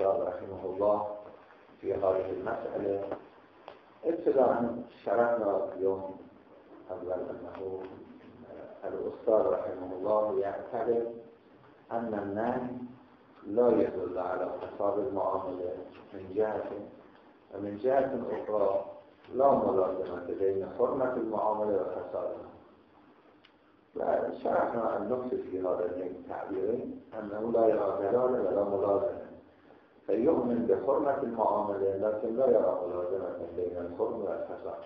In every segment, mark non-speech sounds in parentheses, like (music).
رحمه الله في هذه المسألة ابتداء شرعنا اليوم أول أنه الأستاذ رحمه الله يعتبر أن النهي لا يدل على فساد المعاملة من جهة ومن جهة أخرى لا ملازمة بين حرمة المعاملة. وفسادها وشرحنا النقطة في هذا التعبيرين أنه لا يرى دلالة ولا ملازمة فيؤمن بحرمة المعاملة لكن لا يرى ملازمة بين الحرم والفساد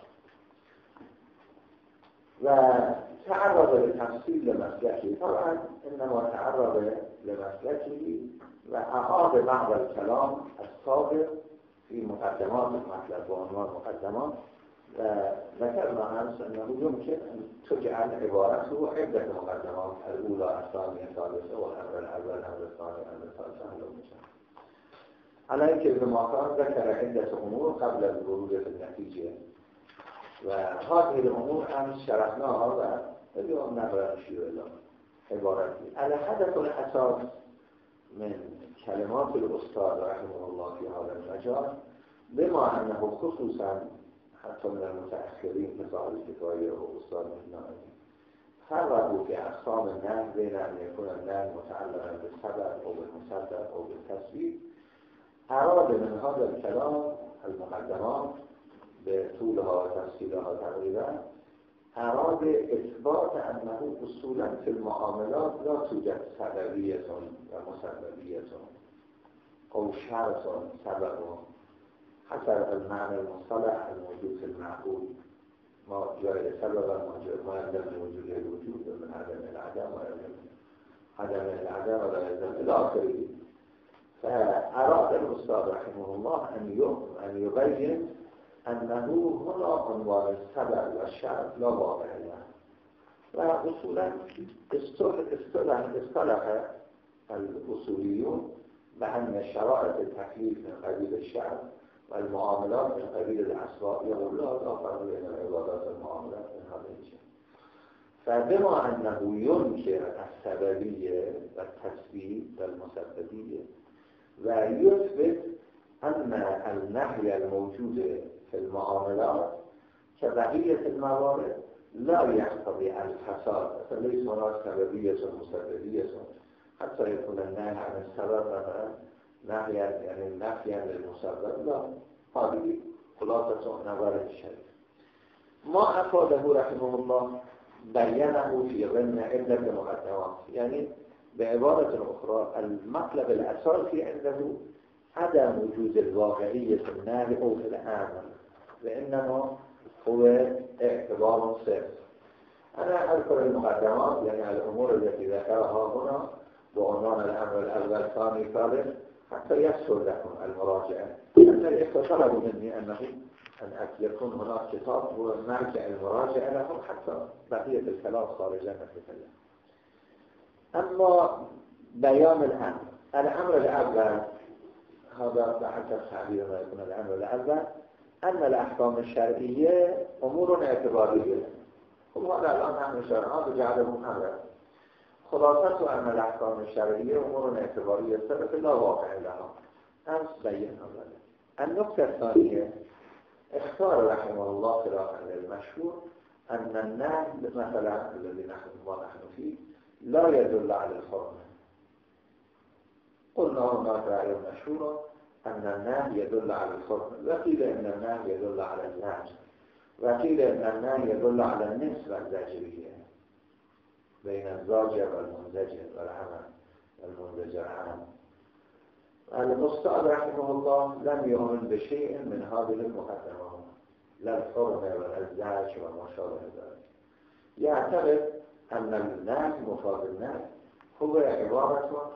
وتعرض لتفصيل لمسلكه طبعا إنما تعرض لمسلكه وأعاد بعض الكلام السابق في مقدمات المطلب وعنوان مقدمات. وذكرنا أمس أنه يمكن أن تجعل عبارته عدة مقدمات الأولى الثانية الثالثة والأمر الأول الأمر الثاني الأمر الثالث الأمر على که ابن ماکان ذكر عدة أمور قبل الورود في النتيجة وهذه الأمور أمس شرحناها واليوم نقرأ نشير إلى عبارتي الهدف الأساس من كلمات الأستاذ رحمه الله في هذا المجال بما أنه خصوصا حتى من المتأخرين مثل الكفاية وأستاذ النائي فرقوا في أقسام النهي بين أن يكون النهي متعلقا بالسبب أو بالمسبب أو بالتسبيب أراد من هذا الكلام المقدمات بطولها وتفصيلها تقريبا أراد إثبات أنه أصولا في المعاملات لا توجد سببية ومسببية أو شرط سبب حسب المعنى المصطلح الموجود في المعقول. ما جاء سببا ما يلزم وجود الوجود من عدم العدم ويلزم عدم العدم ولا يلزم إلى آخره فأراد الأستاذ رحمه الله أن يبين أنه هنا عنوان السبب والشرط لا واقع له. وأصولا اصطلح اصطلح الأصوليون بأن شرائط التكليف من قبيل الشعب والمعاملات من قبيل الأسباب يقول لا لا فرق بين العبادات والمعاملات من الشيء فبما أنه ينكر السببية والتسبيب والمسببية ويثبت أن النهي الموجود في المعاملات كبقية الموارد لا يقتضي الفساد. فليس هناك سببية ومسببية حتى يكون النهي عن السبب مثلا نهيا يعني نفيا للمسبب لا هذه خلاصة نظر الشريف ما أفاده رحمه الله بينه في ضمن عدة مقدمات. يعني بعبارة أخرى المطلب الأساسي عنده عدم وجود الواقعية في النهي أو في العمل وإنما هو اعتبار صفر أنا أذكر المقدمات يعني الأمور التي ذكرها هنا بعنوان الأمر الأول الثاني ثالث حتى يسهل لكم المراجعة. الإخوة طلبوا مني أنه أن يكون هناك كتاب هو مرجع المراجعة لهم حتى بقية الكلام خارجا مثل أما بيان الأمر الأمر الأول هذا بحسب تعبير ما يكون الأمر الأول أن الأحكام الشرعية أمور اعتبارية. هذا الآن نحن شرعات جعله محرم خلاصة أن الأحكام الشرعية أمور اعتبارية سبب لا واقع لها. أمس بينا ذلك النقطة الثانية اختار رحمه الله خلافا للمشهور أن النهي مثلا الذي نحن ما نحن فيه لا يدل على الحرمة قلنا هناك رأي مشهورة أن النهي يدل على الحرمة وقيل أن النهي يدل على الزجر وقيل أن النهي يدل على النسبة الزجرية بين الزاجر والمنزجر والعمل المنزجر عنه الأستاذ رحمه الله لم يؤمن بشيء من هذه المقدمات لا الحرمة ولا الزعج وما شابه ذلك. يعتقد أن الناس مفاد الناس هو عبارة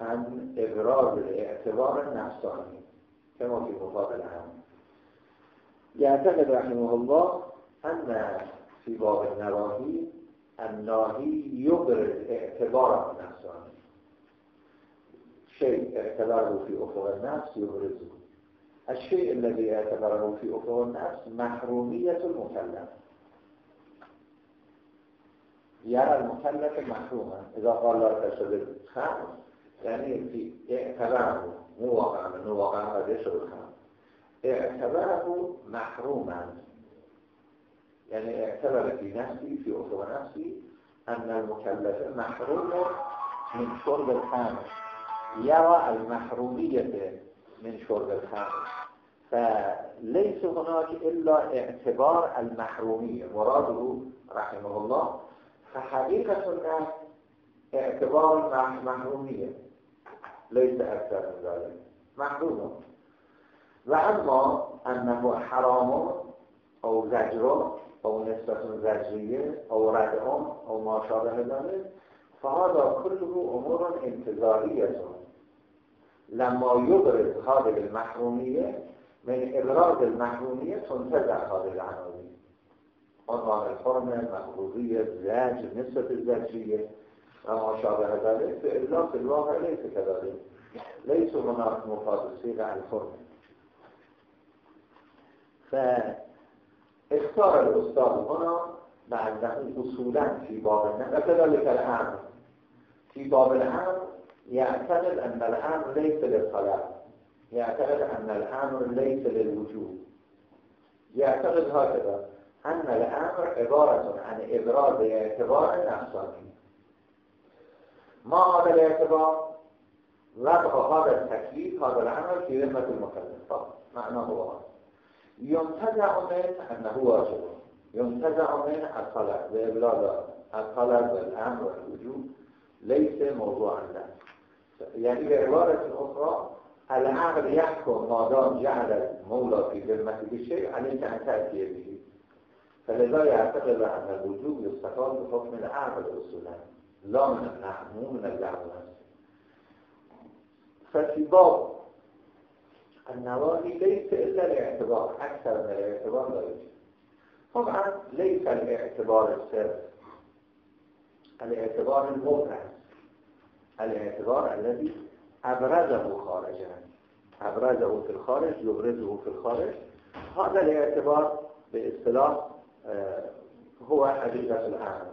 عن إبراز الاعتبار النفساني كما في مفاد العام يعتقد رحمه الله أن في باب النواهي الناهي يبرز اعتبار النفساني شيء اعتبره في أفق النفس يبرزه الشيء الذي اعتبره في أفق النفس محرومية المكلف یرا المکلف. محروما اذا قال لا تشرب خمر یعنی فی اعتبره مو واقعا نو واقعا قد شد خمر. اعتبره محروما يعني اعتبر في نفسي في أخوة نفسي أن المكلف محروم من شرب الخمر يرى المحرومية من شرب الخمر فليس هناك إلا اعتبار المحرومية. مراده رحمه الله. فحقيقة الناس اعتبار المحرومية. ليس أكثر من ذلك. محروم. وأما أنه حرام أو زجر أو نسبة زجرية أو ردعم أو ما شابه ذلك فهذا كله أمور انتظارية لما يبرز هذه المحرومية من إبراز المحرومية تنتزع هذه العناوين عنوان الحرمة مخروضية زج نسبة الزجرية وما شابه ذلك فإلا في الواقع ليس كذلك ليس هناك مقادسين عن الحرمة فاختار الأستاذ هنا بعد أصولا في باب النهر كذلك الأمر في باب الأمر يعتقد أن الأمر ليس للطلب يعتقد أن الأمر ليس للوجود يعتقد هكذا أن الأمر عبارة عن إبراز اعتبار نفساني ما هذا الاعتبار؟ وضع هذا التكليف هذا العمل في ذمة المكلف. فقط معناه هو ينتزع منه أنه واجب. ينتزع منه الطلب. وإبلاغ الطلب والأمر والوجود ليس موضوعا له. يعني بعبارة أخرى العقل يحكم ما دام جعل المولى في ذمته بشيء عليك أن تأتي به. فلذا يعتقد أن الوجوب يستفاد بحكم العقل أصولا لا من النحو مو من اللعب ففي باب النواهي ليس إلا الاعتبار أكثر من الاعتبار لا يوجد. طبعا ليس الاعتبار السر. الاعتبار المبرز الاعتبار الذي أبرزه خارجا. أبرزه في الخارج يبرزه في الخارج. هذا الاعتبار باصطلاح آه، هو حقيقة الأمر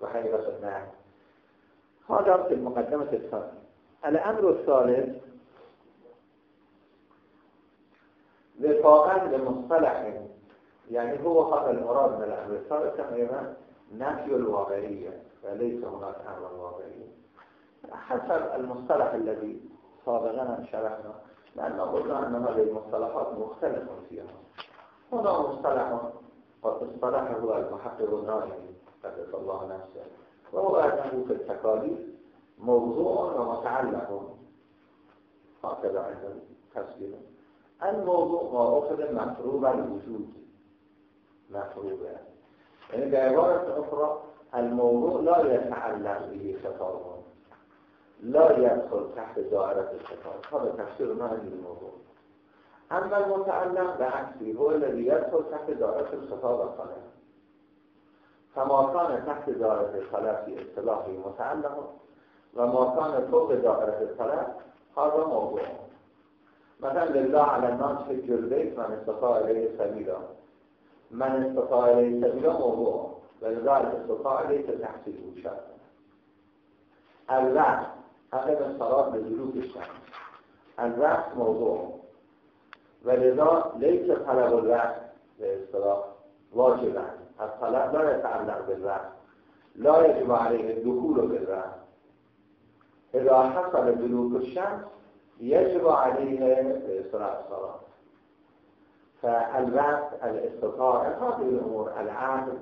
وحقيقة النهي هذا في المقدمة الثانية. الأمر الثالث وفاقا لمصطلح. يعني هو هذا المراد من الأمر تقريبا نفي الواقعية فليس هناك أمر واقعي حسب المصطلح الذي سابقا شرحنا لأنه قلنا أن هذه المصطلحات مختلفة فيها. هنا مصطلح قد اصطلحه المحقق الناجي قدس الله نفسه. وهو أنه في التكاليف موضوع ومتعلق. هكذا عند التسجيل الموضوع ما أخذ مفروض الوجود مفروض يعني بعبارة أخرى الموضوع لا يتعلق به خطابه لا يدخل تحت دائرة الخطاب. هذا تفسير ما هذه الموضوع أما المتعلق بعكسه هو الذي يدخل تحت دائرة الخطاب الصلاة فما كان تحت دائرة الصلاة في اصطلاحه متعلق وما كان فوق دائرة الصلاة هذا موضوع. مثلا لله على الناس حج البيت من استطاع إليه سبيلا من استطاع إليه سبيلا موضوع. ولذلك استطاع إليه تحصيله شرط. الوقت عقب الصلاة لدلوك الشمس الوقت موضوع. ولذا ليس طلب الوقت باصطلاح واجبا. الطلب لا يتعلق بالوقت لا يجب عليه الدخول بالوقت إذا حصل دلوك الشمس يجب عليه صلاة الصلاة فالوقت الاستطاعة هذه الأمور العقل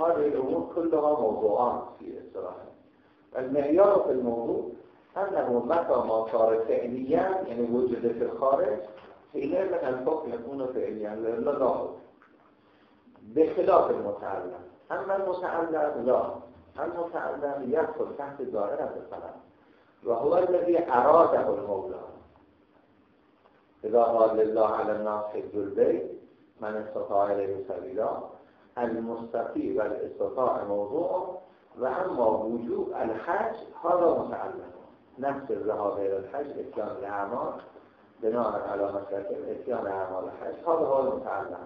هذه الأمور كلها موضوعات في الصلاة. المعيار في الموضوع أنه متى ما صار فعليا يعني وجد في الخارج حينئذ الحكم يكون فعليا ظاهر بخلاف المتعلم. أما المتعلم لا. المتعلم يدخل تحت دائرة الطلب وهو الذي أراده المولى إذا قال لله على الناس حج البيت من استطاع إليه سبيلا المستطيع والاستطاع موضوع وأما وجوب الحج هذا متعلق. نفس الذهاب إلى الحج إتيان الأعمال بناء على مسلك إتيان أعمال الحج هذا هو المتعلق.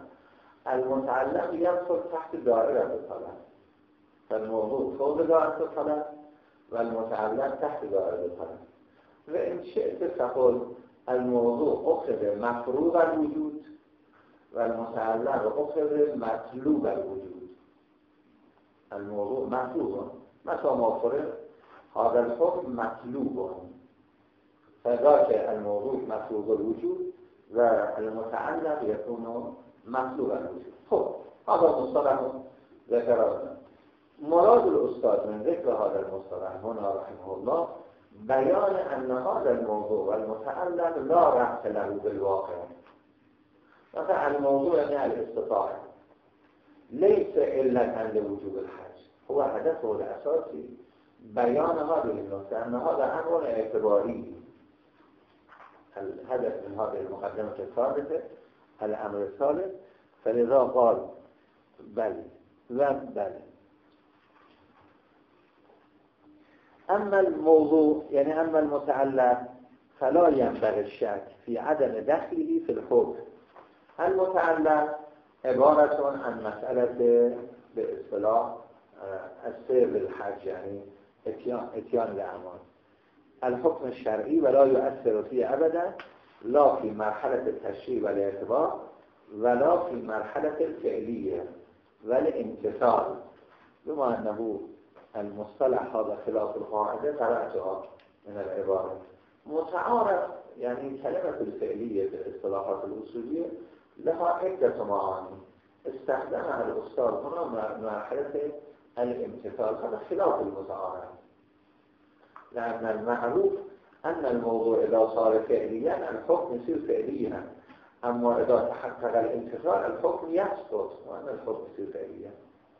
المتعلق يدخل تحت دائرة الطلب فالموضوع فوق دائره الطلب و المتعلق تحت دائره الطلب و این شئت تقول الموضوع اخذ مفروغ الوجود و المتعلق اخذ مطلوب الوجود. الموضوع مطلوب. مثلا ما فرق هذا الحكم مطلوب فذاك الموضوع مطلوب الوجود و المتعلق يكون مطلوب الوجود. خب هذا مصطلح ذكر مراد الاستاد من ذكر هذا المصطلح هنا رحمه الله بیان ان هذا الموضوع والمتعلق لا ربط له بالواقع. مثلا الموضوع يعني الاستطاعة. ليس إلا لوجوب الحج. هو هدفه الاساسي بيان هذه النقطة ان هذا أمر اعتباري الهدف من هذه المقدمة الثالثه الامر الثالث فلذا قال بل و بل. أما الموضوع يعني أما المتعلق فلا ينبغي الشك في عدم دخله في الحكم. المتعلق عبارة عن مسألة باصطلاح السير للحج يعني اتيان, اتيان الأعمال الحكم الشرعي ولا يؤثر فيه أبدا لا في مرحلة التشريع والاعتبار ولا في مرحلة الفعلية والامتثال. بما أنه المصطلح هذا خلاف القاعدة قرأتها من العبارة. متعارف يعني كلمة الفعلية في الاصطلاحات الأصولية لها عدة معاني. استخدمها الأستاذ هنا مرحلة الامتثال. هذا خلاف المتعارف. لأن المعروف أن الموضوع إذا صار فعليا الحكم يصير فعليا. أما إذا تحقق الامتثال الحكم يسقط وأن الحكم يصير فعليا.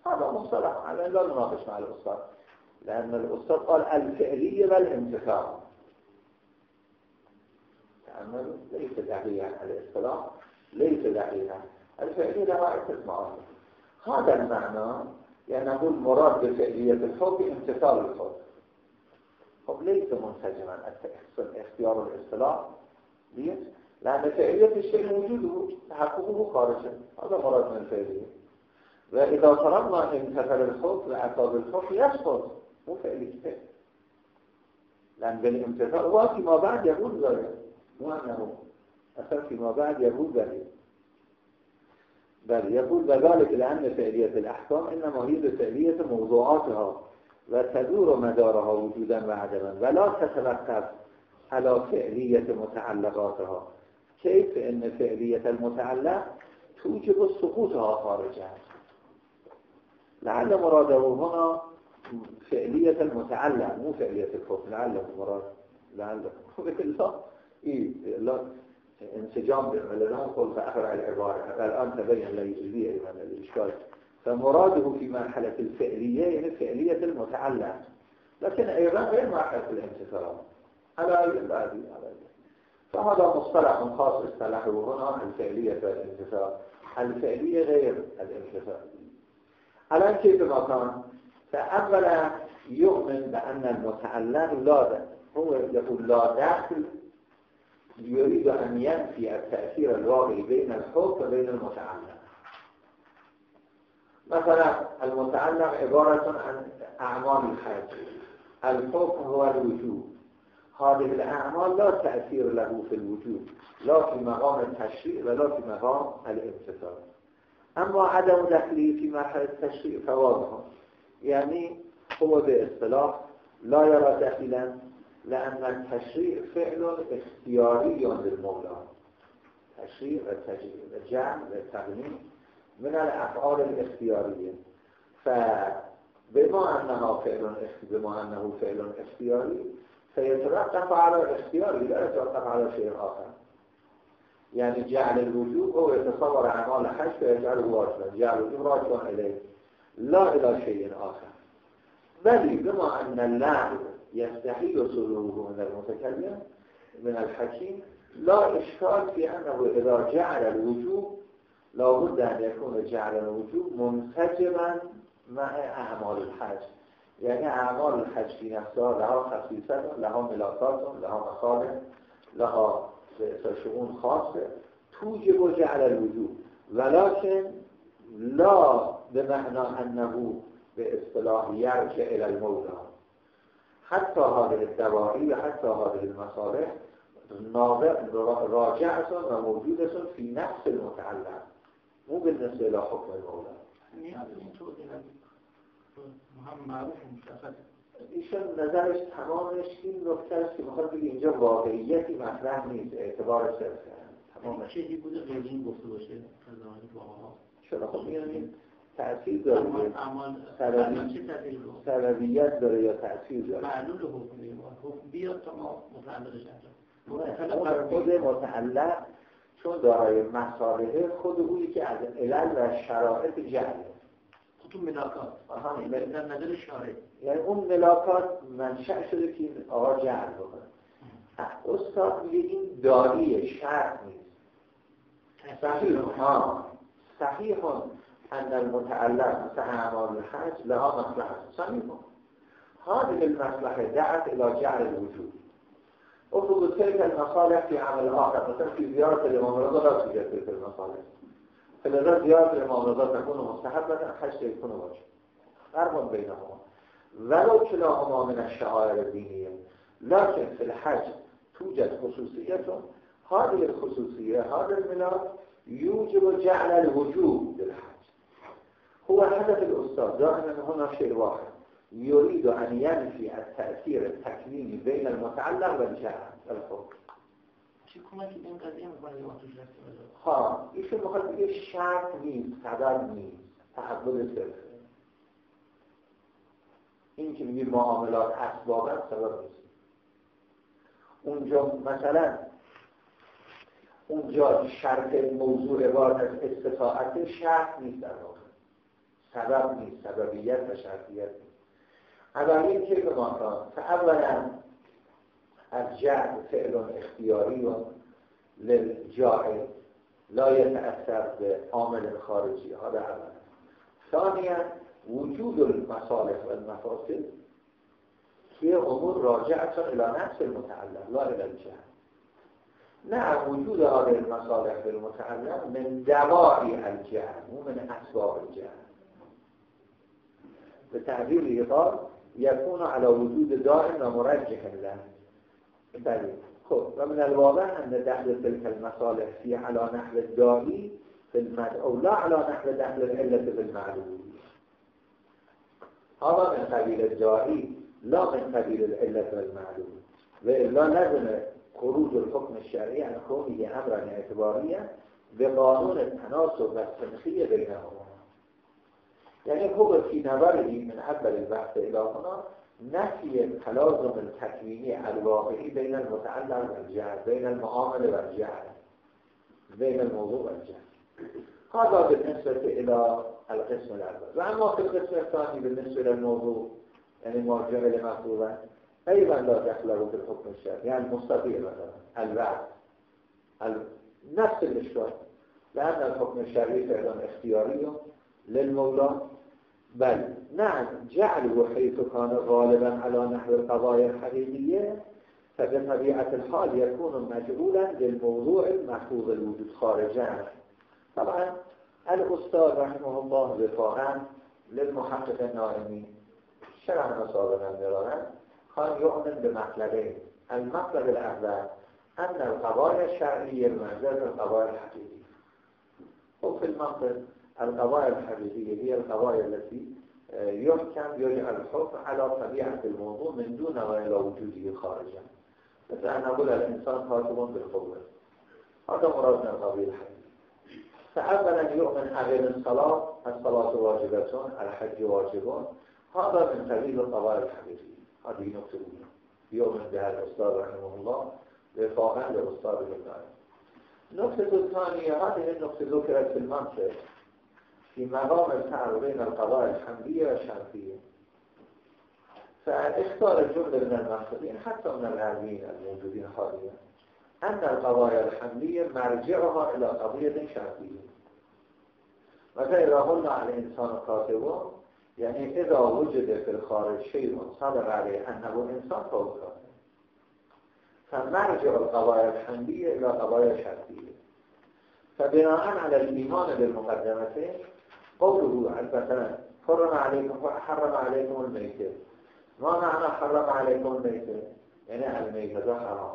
هذا مصطلح على لا نناقش مع الأستاذ لأن الأستاذ قال الفعلية والامتثال تأملوا ليس دقيقا الاصطلاح ليس دقيقا الفعلية لها معاني. هذا المعنى يعني نقول مراد بفعلية الحكم امتثال الحكم خب ليس منسجما اختيار الاصطلاح. ليش؟ لأن فعلية الشيء موجوده تحققه خارجا. هذا مراد من الفعلية. وإذا فرضنا امتثل الحكم وعقاب الحكم يسقط مو فعلية لأن بالامتثال هو فيما بعد يقول ذلك مو أنه أصلا فيما بعد يقول ذلك بل يقول ذلك لأن فعلية الأحكام إنما هي بفعلية موضوعاتها وتدور مدارها وجودا وعدما ولا تتوقف على فعلية متعلقاتها. كيف ان فعلية المتعلق توجب سقوطها خارجها لعل مراده هنا فعلية المتعلق مو فعلية الحكم لعله مراد لعله (laughs) لا إيه لا انسجام بالعلماء قل فأخرع العبارة الآن تبين لي أيضا الإشكال. فمراده في مرحلة الفعلية يعني فعلية المتعلق لكن أيضا غير مرحلة الانتصار على البعضي على فهذا مصطلح خاص اصطلحه هنا الفعلية والانتصار الفعلية غير الانتصار الآن كيف ما كان فأولا يؤمن بأن المتعلق لا هو يقول لا داخل يريد أن ينفي التأثير الواقعي بين الحب وبين المتعلق. مثلا المتعلق عبارة عن أعمال الحج الحكم هو الوجود. هذه الأعمال لا تأثير له في الوجود. لا في مقام التشريع ولا في مقام الامتثال اما عدم دخلی في مرحله التشريع فواضح يعني هو باصطلاح لا يرى دخلا لأن التشريع فعل اختياري للمولى تشريع والجعل والتقنين من الأفعال الاختيارية فبما أنها فعل بما أنه فعل اختياري فيترتب على الاختيار لا يترتب على شيء آخر. يعني جعل الوجوب هو يتصور أعمال حج فيجعله واجبا جعل الوجوب راجعا إليه لا إلى شيء آخر. بل بما أن اللعب يستحيل صدوره من المتكلم من الحكيم لا إشكال في أنه إذا جعل الوجوب لابد أن يكون جعل الوجوب منسجما مع أعمال الحج. يعني أعمال الحج في نفسها لها خصيصة لها ملاقات لها مصالح لها شؤون خاصة توجب جعل الوجوب ولكن لا بمعنى أنه به اصطلاح یرجع الى المولا حتی هذه الدواعی و حتی هذه المصالح راجعتون و موجودتون فی نفس المتعلق. مو بالنسبه الى حکم المولا مهم معروف مشخص ایشون نظرش تمامش این نکته است که می‌خواد بگه اینجا واقعیتی مطرح نیست اعتبار صرف تمام. چیزی بوده؟ غیر این گفته باشه چرا؟ خب میانیم تأثیر داره. سببیت داره؟ یا تأثیر داره؟ معلول حکمی حکم بیاد تا ما متعلقش خود متعلق چون دارای مصالحه خود اویی که از علل و شرایط جهله تو ملاکات در نظر شارع یعنی اون ملاکات منشأ شده که این آقا جهل بکنه. استاد میگه این داری شرط نیست. صحیح. ها صحیح. ان المتعلق مثل اعمال الحج لها مصلحه صحیح. هذه المصلحه دعت الى جعل الوجود. افرض تلك المصالح في عمل آخر مثلا في زيارة الإمام رضا لا توجد تلك المصالح. فلذا زيارة الإمام رضا تكون مستحبة حج يكون واجب فرق بينهما ولو كلاهما من الشعائر الدينية لكن في الحج توجد خصوصية هذه الخصوصية هذا الميلاد يوجب جعل الوجوب للحج هو هدف الأستاذ دائما هنا شيء واحد. يريد أن ينفي التأثير التكويني بين المتعلق والجهل الحكم ها ایشون می‌خواد بگه شرط نیست سبب نیست تحول صرف این که میگه معاملات اسبابا سبب نیست. اونجا مثلا اونجا شرط موضوع عبارت استطاعت شرط نیست در واقع. سبب نیست سببیت و شرطیت نیست. اولین که به ما اولا از جعل فعل اختیاری و للجاهل لا يتأثر به عامل خارجی هذا اولا ثانیا وجود المصالح و المفاسد که امور راجعه الى نفس المتعلق لا الى الجهل. نه وجود هذه المصالح بالمتعلق من دواعی الجهل مو من اسباب الجهل. به تعبیر ایقار یکون على وجود دائم و مرجح بله خب و من الواضح ان دخل تلك المصالح فی على نحو الداعی في المدعو لا على نحو دخل العلة في المعلوم هذا من قبیل الداعی لا من قبیل العلة والمعلوم وإلا لازم خروج الحكم الشرعي عن كونه امرا اعتباريا بقانون التناسب والتنخية بينهما يعني هو في نظره من اول البحث إلى هنا نفي التلازم التكويني الواقعي بين المتعلق والجهل بين المعامل والجهل بين الموضوع والجهل هذا بالنسبة إلى القسم الأول. وأما في القسم الثاني بالنسبة إلى الموضوع يعني ما جعل مفروضا أيضا لا دخل في الحكم الشرعي. يعني المستطيع مثلا الوعد نفس الإشكال. لأن الحكم الشرعي فعلا اختياري للمولى. بل نعم جعله حيث كان غالبا على نحو القضايا الحقيقية فبطبيعة الحال يكون مجعولا للموضوع المحفوظ الوجود خارجا. طبعا الأستاذ رحمه الله وفاقا للمحقق النائمي شرح مسابقا مرارا كان يؤمن بمطلبين المطلب الأول أن القضايا الشرعية المعزز القضايا الحقيقية وفي المنطق القضايا الحقيقية هي القضايا التي آه، يحكم يجعل الحكم على طبيعة الموضوع من دون غير وجوده خارجا. مثل أن نقول الإنسان خاطب بالقوة هذا مراد من القضية الحقيقية. فأولا يؤمن أغير الصلاة الصلاة واجبة الحج واجب هذا من قبيل القضايا الحقيقية. هذه نقطة أولى يؤمن بها الأستاذ رحمه الله وفاقا للأستاذ بالله النقطة الثانية هذه النقطة ذكرت في المنطق. في مقام الفرق بين القضاء الحمدية والشرطية فاختار الجملة من المنطقين حتى من الغربيين الموجودين حاليا أن القضايا الحمدية مرجعها إلى قضية شرطية مثلا قلنا على الإنسان كاتب يعني إذا وجد في الخارج شيء صدق عليه أنه إنسان فهو فمرجع القضايا الحمدية إلى قضايا شرطية فبناء على الإيمان بالمقدمتين قوله عز وجل حرم عليكم حرم عليكم الميتة ما معنى حرم عليكم الميتة يعني الميتة حرام.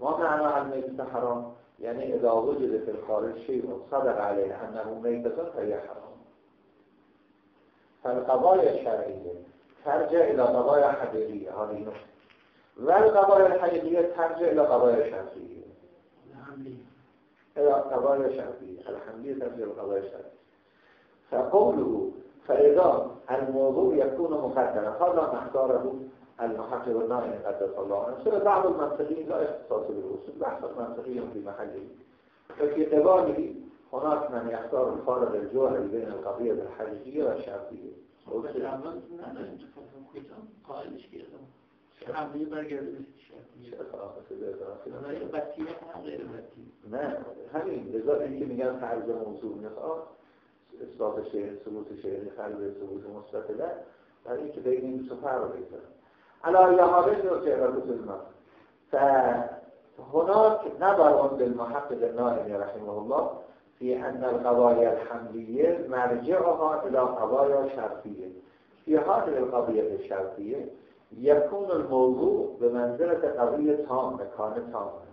ما معنى الميتة حرام؟ يعني إذا وجد في الخارج شيء صدق عليه أنه ميتة فهي حرام. فالقضايا الشرعية ترجع إلى قضايا حقيقية هذه نقطة. والقضايا الحقيقية ترجع إلى قضايا شرعية. إلى قضايا شرعية. الحمدية ترجع إلى قضايا شرعية. فقوله فإذا الموضوع يكون مقدما هذا ما اختاره المحقق النائم قدس الله عنه سورة بعض المنطقين لا اختصاص بالوصول. بحث منطقي في محله. ففي قباله هناك من يختار الفارق الجوهري بين القضية الحقيقية والشرعية حمله برگرده نه همین لذا اینکه میگن فرض موضوع میخواد. اثبات شعر ثبوت شعر خلق ثبوت مثبت له برای اینکه بین این دو فرق بگذارن علا یا حالت رو که ارادت المرء فهناك نظر للمحقق النائم رحمه الله. في أن القضايا الحملية مرجعها إلى قضايا شرطية في هذه القضية الشرطية يكون الموضوع بمنزلة قضية تامة كان تامة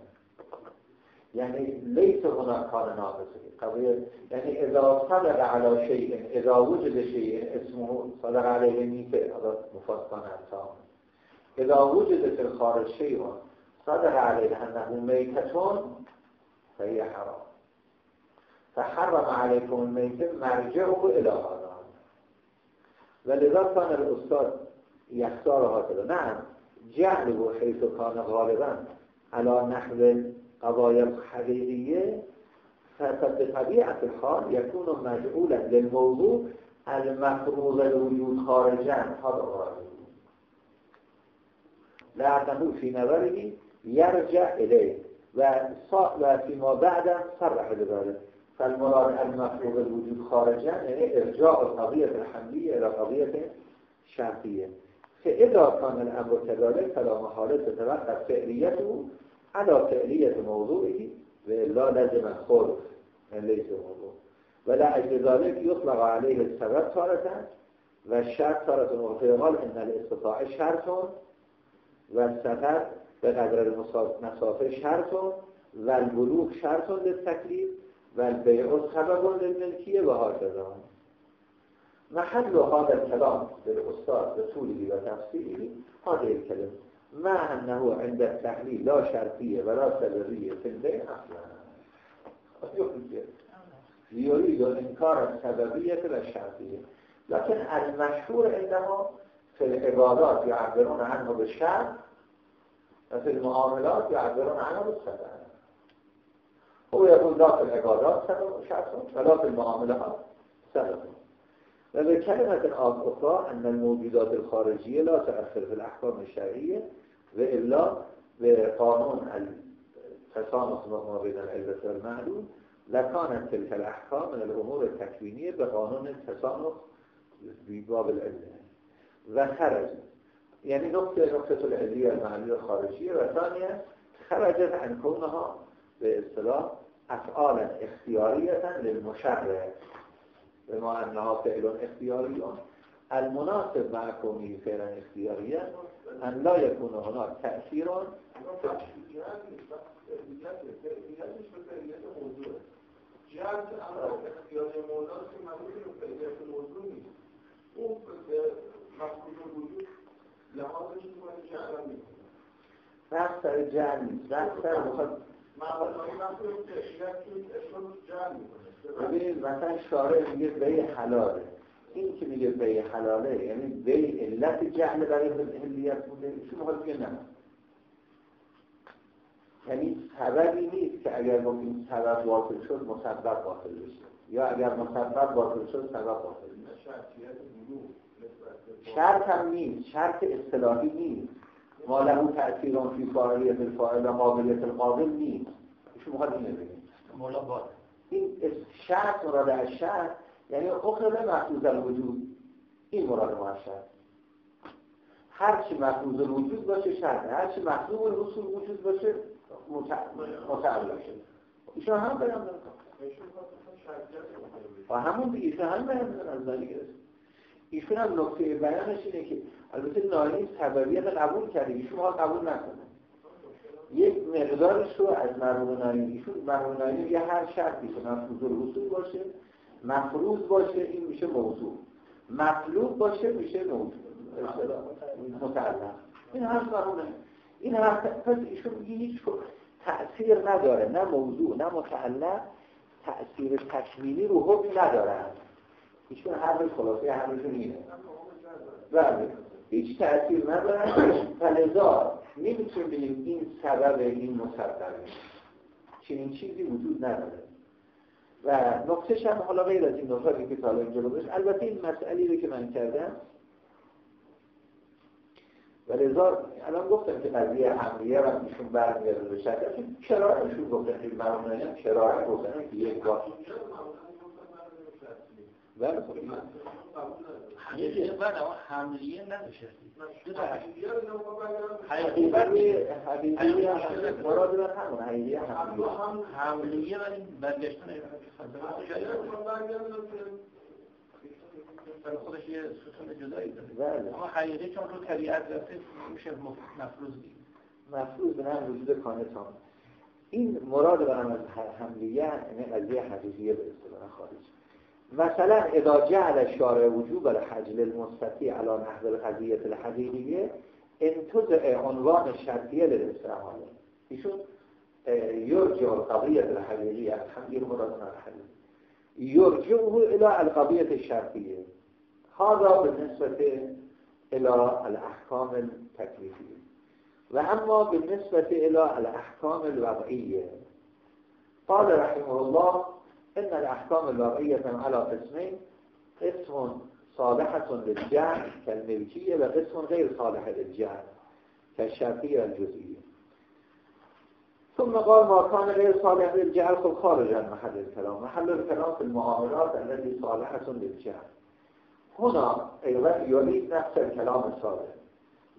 يعني ليس هناك كان ناقصة قضية يعني إذا صدق على شيء إذا وجد شيء اسمه صدق عليه ميتة هذا مفصل تام إذا وجد في الخارج شيء صدق عليه أنه ميتة فهي حرام. فحرم عليكم الميتة مرجعه إلى هذا. ولذا كان الأستاذ يختار هكذا نعم جعله حيث كان غالبا على نحو قضايا الحقيقية فبطبيعة الحال يكون مجعولا للموضوع المفروض الوجود خارجا. هذا غالب لأنه في نظره يرجع إليه و فيما بعد صرح بذلك. فالمراد المفروض الوجود خارجا يعني إرجاع القضية الحملية إلى قضية شرطية فإذا كان الأمر كذلك فلا محالة تتوقف فعليته على فعلية موضوعه وإلا لازم الخلق من ليس موضوع. ولا ذلك يطلق عليه السبب تارة والشرط تارة وفي قال إن الاستطاع شرط والسفر بقدر المسافه شرط والبلوغ شرط للتكليف والبيع سبب للملكية وهكذا محل هذا الكلام للأستاذ بطوله وتفسيره هذه الكلمة مع أنه عند التحليل لا شرطية ولا سببية في البيع أصلا. يريد إنكار السببية والشرطية لكن المشهور عندهم في العبادات يعبرون عنه بالشرط وفي المعاملات يعبرون عنه بالسبب. هو يقول لا في العبادات سبب شرط ولا في المعاملات سبب. و به کلمت أخرى أن الموجودات الخارجية لا تأثر في الأحكام الشرعية وإلا بقانون التسامح ما بين العلة والمعلوم لكانت تلك الأحكام من الأمور التكوينية بقانون التسامح بباب العلة وخرج يعني نقطة نقطة العلية المعنية الخارجية وثانية خرجت عن كونها باصطلاح أفعالا اختيارية للمشرع. بما أنها فعل اختياري المناسب مع كونه فعلا اختياريا أن لا يكون هناك تأثير جهت امر اختیاری مولا که مربوط به فعلیت موضوع نیست اون مفهوم وجود لحاظش می‌کنه جعل می‌کنه بحث سر جعل نیست بحث سر مخواد ببینید مثلا شارع میگه بی حلاله این که میگه بی حلاله یعنی بی علت جهل برای هلیت بوده چون مخواد بگه نه؟ یعنی سببی نیست که اگر با این سبب باطل شد مسبب باطل بشه. یا اگر مسبب باطل شد سبب باطل بشه. شرط هم نیست. شرط اصطلاحی نیست. ما له تأثیر فی فاعلیت الفاعل و قابلیت القابل نیست. ایشون می‌خواد اینو باید این شرط مراد از شرط یعنی اخرى محفوظ الوجود این مراد هر چی محفوظ الوجود باشه هر چی محفوظ الرسول وجود باشه متعلق شد ایشون هم بیان و همون دیگه ایشون هم بیان از ایشون هم نکته بیانش اینه که البته نالی سببیت قبول کرده. ایشون ها قبول نکنه. یک مقدارش رو از مرحوم نالی ایشون مرحوم نالی یه هر شرطی که مفروض الوصول باشه مفروض باشه این میشه موضوع. مطلوب باشه میشه موضوع متعلق این هر مرحوم این هر پس ایشون هیچ تأثیر نداره. نه موضوع نه متعلق تأثیر تکمیلی رو حکم ندارن. ایشون هر خلاصه همشون اینه بله. هیچ تأثیر ندارن. فلزا نمی‌تونیم بگیم این سبب این مسبب. چنین چیزی وجود نداره. و نقطش هم حالا غیر از این نقطه که تا اینجا باشه البته این مسئله رو که من کردم و لذا الان گفتم که قضیه حملیه و ایشون برمیاد به شکل چرا ایشون گفتن که من چرا گفتن که یک بار. بله حقیقیه بله. حملیه نداشته حقیقیه مراد بر همون حقیقیه حملیه ولی برگشتن خودش یه ستون جدایی داره. بله. اما حقیقی چون رو طبیعت رفته میشه مفروض بگیم مفروض به هم وجود کانتان. این مراد برم از حملیه یعنی قضیه حقیقیه به اصطلاح خارج. مثلا اذا جعل شارع وجوب الحجل المستطیع على نحو القضیه الحقیقیه انتزع عنوان شرطیه للاستعمال ایشون یرجع القضیه الحقیقیه. الحمد مراد الحقیقیه یرجعه الى القضیه الشرطیه. هذا بالنسبة إلى الأحكام التكليفية وأما بالنسبة إلى الأحكام الوضعية قال رحمه الله إن الأحكام الوضعية على قسمين قسم صالحة للجعل كالملكية وقسم غير صالح للجعل كالشرطية الجزئية. ثم قال ما كان غير صالح للجعل خب خارج عن محل الكلام. محل الكلام في المعاملات التي صالحة للجعل هنا أيضا يريد نفس الكلام الصادق.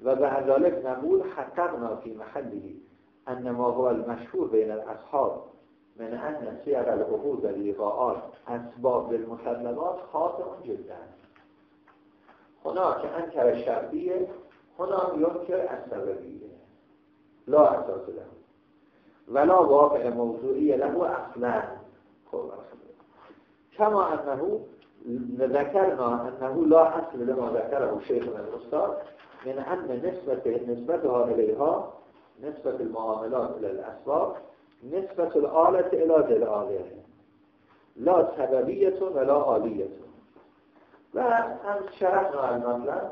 وبعد ذلك نقول حققنا في محله أن ما هو المشهور بين الأصحاب من أن سير العقود واللقاءات أسباب للمسلمات خاطئ جدا. هناك أنكر الشرطية هنا ينكر السببية لا أساس له. ولا واقع موضوعي له أصلا كما أنه ذكرنا أنه لا أصل لما ذكره شيخ من الأستاذ من أن نسبة نسبتها إليها نسبة المعاملات إلى الأسباب نسبة الآلة إلى ذي الآلة لا سببية ولا آلية و هم شرحنا المطلب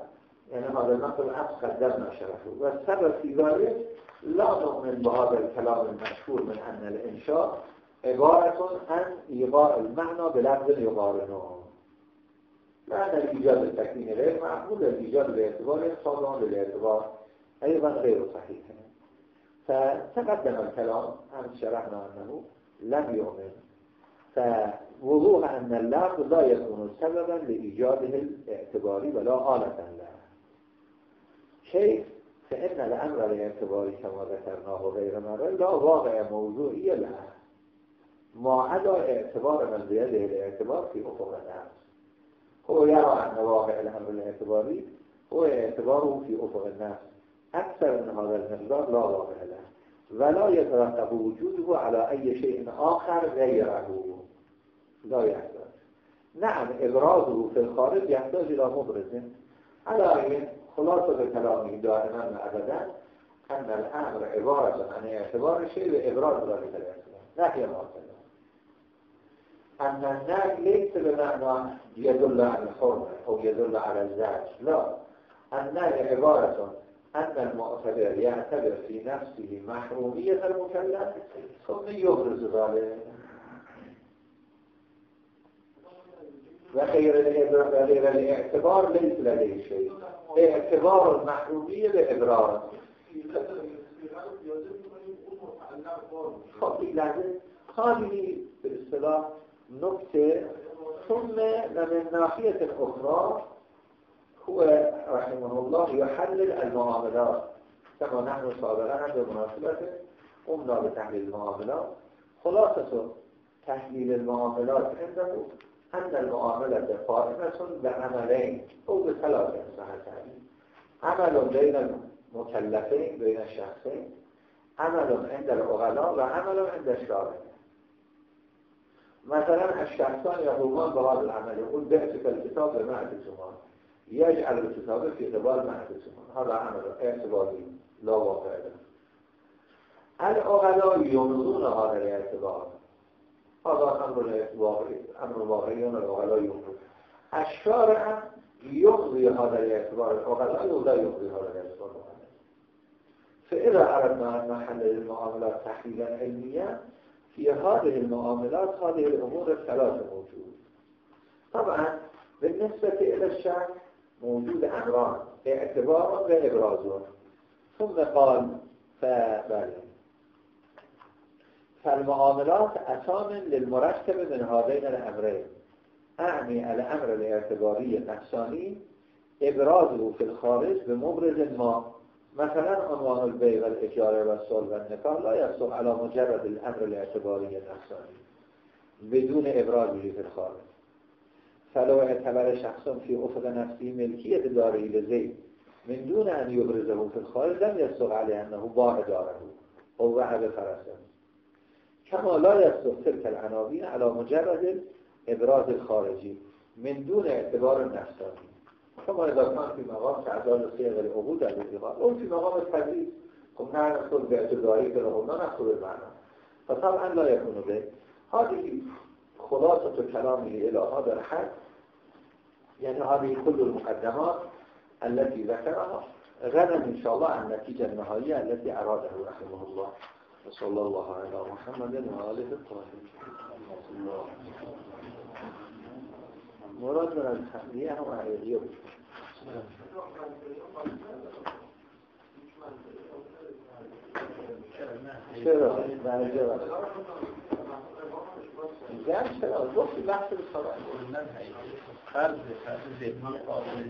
يعني هذا المطلب أمس قدمنا شرحه والسبب في ذلك لا نؤمن بهذا الكلام المشهور من أن الإنشاء عبارة عن إيغاء المعنى بلفظ يقارنه لا در ایجاد تکوین غیر معقول در ایجاد الاعتبار صادان للاعتبار أيضا غير صحيح فتقدم الكلام عن شرحنا أنه لم يؤمن. فوضوح أن اللفظ لا يكون سببا لإيجاده الاعتباري ولا آلة له. كيف فإن الأمر الاعتباري كما ذكرناه غير مرة لا واقع موضوعي له. ما عدا اعتبار من بيده الاعتبار في أفق النفس هو يرى أن واقع الأمر الاعتباري هو اعتباره في أفق النفس أكثر من هذا المقدار لا واقع له ولا يترتب وجوده على أي شيء آخر غيره لا يحتاج نعم إبرازه في الخارج يحتاج إلى مبرز. على أي خلاصة كلامه دائما وأبدا أن الأمر عبارة عن اعتبار شيء لإبراز ذلك الاعتبار نحي ما أن النهي ليس بمعنى يدل على الحرمة أو يدل على الزعج لا. النهي عبارة أن المعتبر يعتبر في نفسه محرومية المكلف. ثم يبرز ذلك؟ وغير الاعتبار ليس لديه شيء. اعتبار المحرومية بإبرار خب لازم هذه نکته ثم من ناحية أخرى هو رحمه الله يحلل المعاملات. كما نحن سابقا بمناسبة قمنا بتحليل المعاملات خلاصة تحليل المعاملات عنده ان المعاملت قائمتون به عملین. او به ثلاث صحتین عمل بین مکلفین بین شخصین. عمل عند الاغلا و عمل عند شارع مثلا الشخصان یقومان به هذا العمل. يقول بعت الكتاب لمعدتهما يجعل الكتاب في قبال معدتهما هذا عمل اعتباري لا واقع له الاغلا يمضون هذا الاعتبار هذا امر واقعي امر واقعي الاغلا يمضون الشارع يقضي هذا الاعتبار الاغلا ولا يقضي هذا الاعتبار فإذا أردنا أن نحلل المعاملات تحليلا علميا في هذه المعاملات هذه الأمور الثلاثة موجود. طبعا بالنسبة إلى الشك موجود أمران اعتبار وإبراز ثم قال فبالي فالمعاملات أسام للمرتب من هذين الأمرين أعني الأمر الاعتباري النفساني إبرازه في الخارج بمبرز ما. مثلا عنوان البيع والإجارة والصلح والنكاح لا يصدق على مجرد الأمر الاعتباري النفساني بدون إبرازه في الخارج. فلو اعتبر شخص في أفق نفسي ملكية داره لزيد من دون أن يبرزه في الخارج لم يصدق عليه أنه باع داره أو وعد فرسه كما لا يصدق تلك العناوين على مجرد الإبراز الخارجي من دون اعتبار النفساني كما إذا كان في مقام تعدال صيغ العبود الانتقال أو في مقام التدريس خب نحصل باعتباري في العبود نحصل المعنى فطبعا لا يكون به. هذه خلاصة كلامه إلى هذا الحد يعني هذه كل المقدمات التي ذكرها غدا إن شاء الله النتيجة النهائية التي أراده رحمه الله. وصلى الله على محمد وآله الطاهرين. مراد من التحلیه هم حقیقیه بود چرا؟ درجه میگم چرا؟ گفتی بحث به سرا فرض فرض ذهنی قابل